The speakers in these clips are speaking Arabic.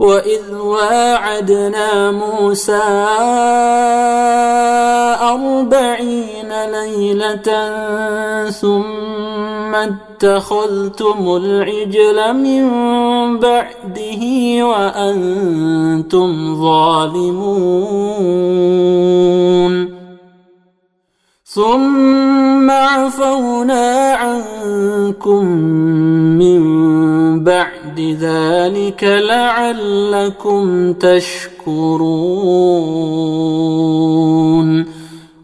وإذ واعدنا موسى أربعين ليلة ثم اتخذتم العجل من بعده وأنتم ظالمون ثم عفونا عنكم من ذلك لعلكم تشكرون.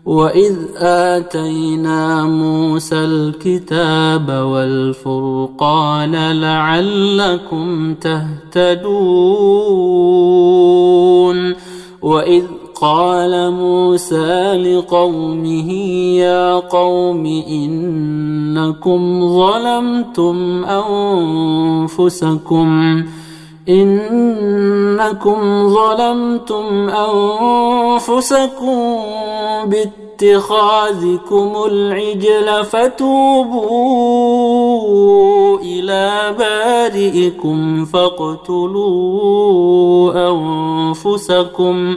وإذ آتينا موسى الكتاب والفرقان لعلكم تهتدون. وإذ قال موسى لقومه يا قوم إنكم ظلمتم أنفسكم إنكم ظلمتم أنفسكم باتخاذكم العجل فتوبوا إلى بارئكم فاقتلوا أنفسكم.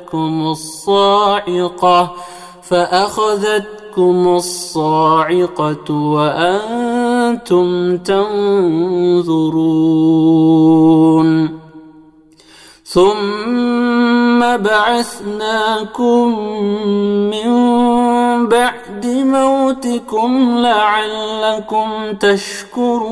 فأخذتكم الصاعقة فأخذتكم الصاعقة وأنتم تنظرون. ثم بعثناكم من بعد موتكم لعلكم تشكرون.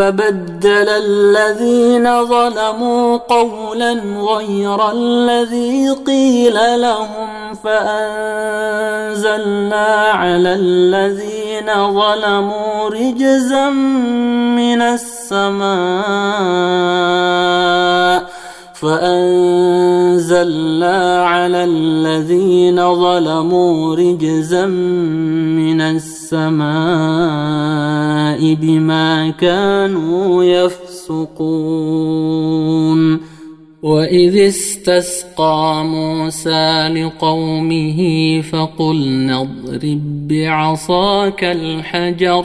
فبدل الذين ظلموا قولا غير الذي قيل لهم فأنزلنا على الذين ظلموا رجزا من السماء فأنزلنا على الذين ظلموا رجزا من السماء بما كانوا يفسقون. وإذ استسقى موسى لقومه فقلنا اضرب بعصاك الحجر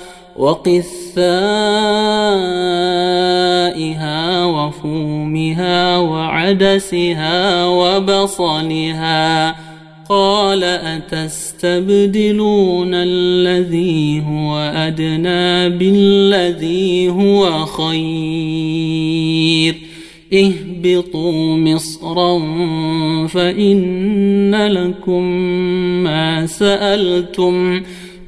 وقثائها وفومها وعدسها وبصلها قال أتستبدلون الذي هو أدنى بالذي هو خير اهبطوا مصرا فإن لكم ما سألتم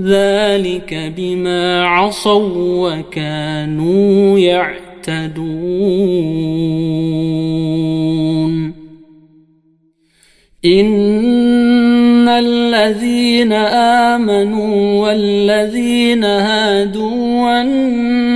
ذلك بما عصوا وكانوا يعتدون. إن الذين آمنوا والذين هادوا والنصارى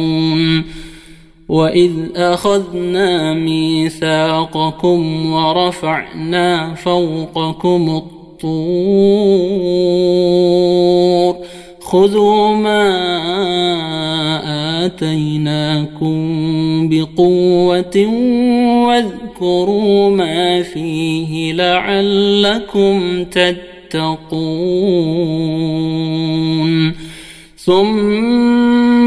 واذ اخذنا ميثاقكم ورفعنا فوقكم الطور خذوا ما آتيناكم بقوة واذكروا ما فيه لعلكم تتقون ثم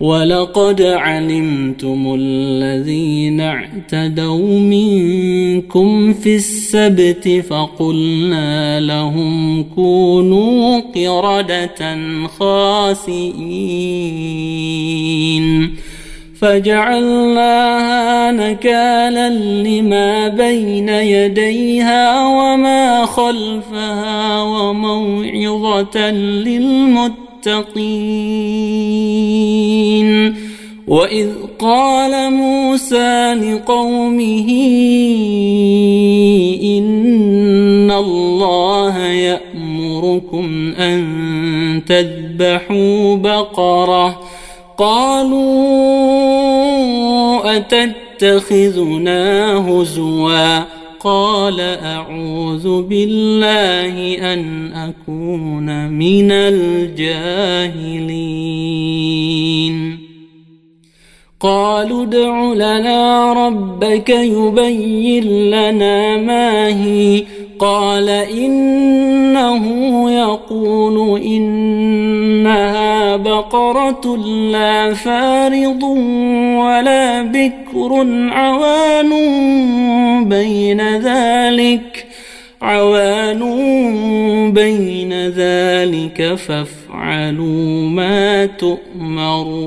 ولقد علمتم الذين اعتدوا منكم في السبت فقلنا لهم كونوا قردة خاسئين. فجعلناها نكالا لما بين يديها وما خلفها وموعظة للمتقين. المتقين. وإذ قال موسى لقومه إن الله يأمركم أن تذبحوا بقرة. قالوا أتتخذنا هزواً؟ قال أعوذ بالله أن أكون من الجاهلين. قالوا ادع لنا ربك يبين لنا ما هي. قال إنه يقول إنها بقرة لا فارض ولا بكر عوان بين ذلك عوان بين ذلك فافعلوا ما تؤمرون.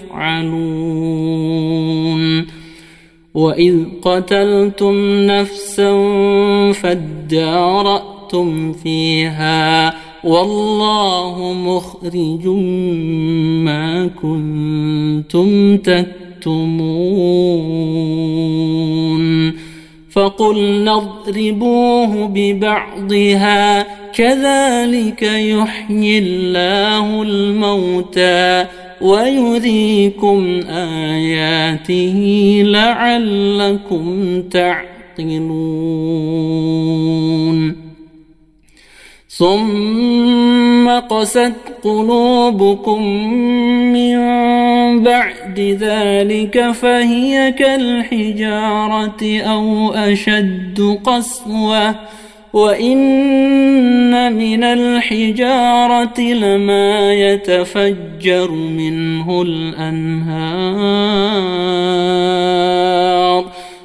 وإذ قتلتم نفسا فادارأتم فيها والله مخرج ما كنتم تكتمون. فقلنا اضربوه ببعضها كذلك يحيي الله الموتى. ويريكم آياته لعلكم تعقلون. ثم قست قلوبكم من بعد ذلك فهي كالحجارة أو أشد قسوة. وإن من الحجارة لما يتفجر منه الأنهار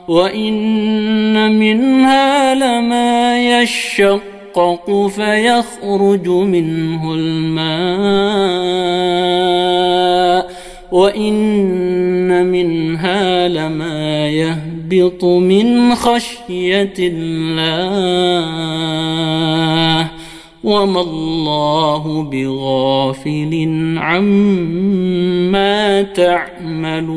وإن منها لما يشق يشقق فيخرج منه الماء وإن لما يهبط من خشية الله وما الله بغافل عما تعملون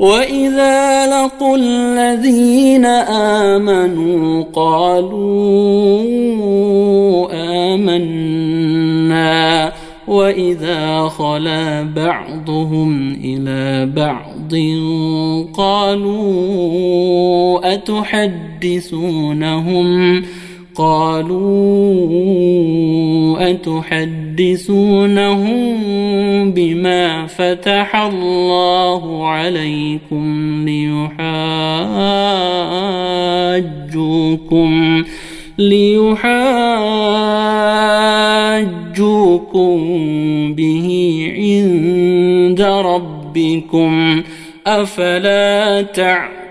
واذا لقوا الذين امنوا قالوا امنا واذا خلا بعضهم إلى بعض قالوا اتحدثونهم قالوا أتحدثونهم بما فتح الله عليكم ليحاجوكم ليحاجوكم به عند ربكم أفلا تعقلون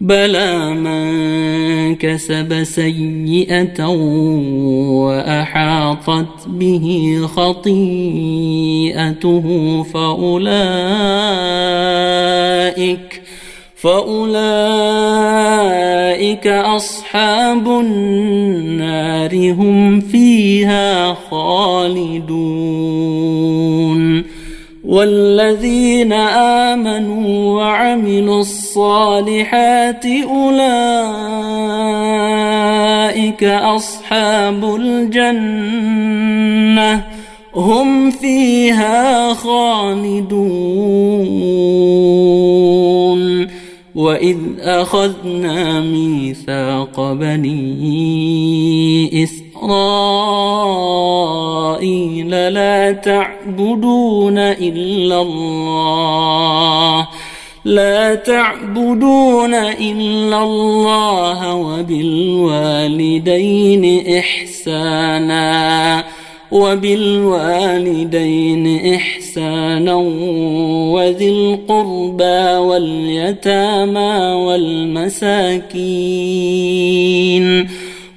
بلى من كسب سيئة وأحاطت به خطيئته فأولئك فأولئك أصحاب النار هم فيها خالدون. والذين آمنوا وعملوا الصالحات أولئك أصحاب الجنة هم فيها خالدون. وإذ أخذنا ميثاق بني إسرائيل لا تعبدون إلا الله. لا تعبدون إلا الله وبالوالدين إحسانا. وبالوالدين إحسانا وذي القربى واليتامى والمساكين.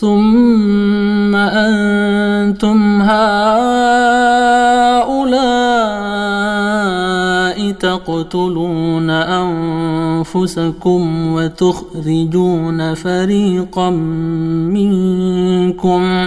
ثم أنتم هؤلاء تقتلون أنفسكم وتخرجون فريقا منكم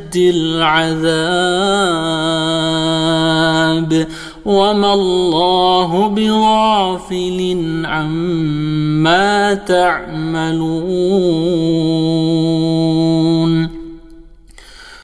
العذاب وما الله بغافل عما تعملون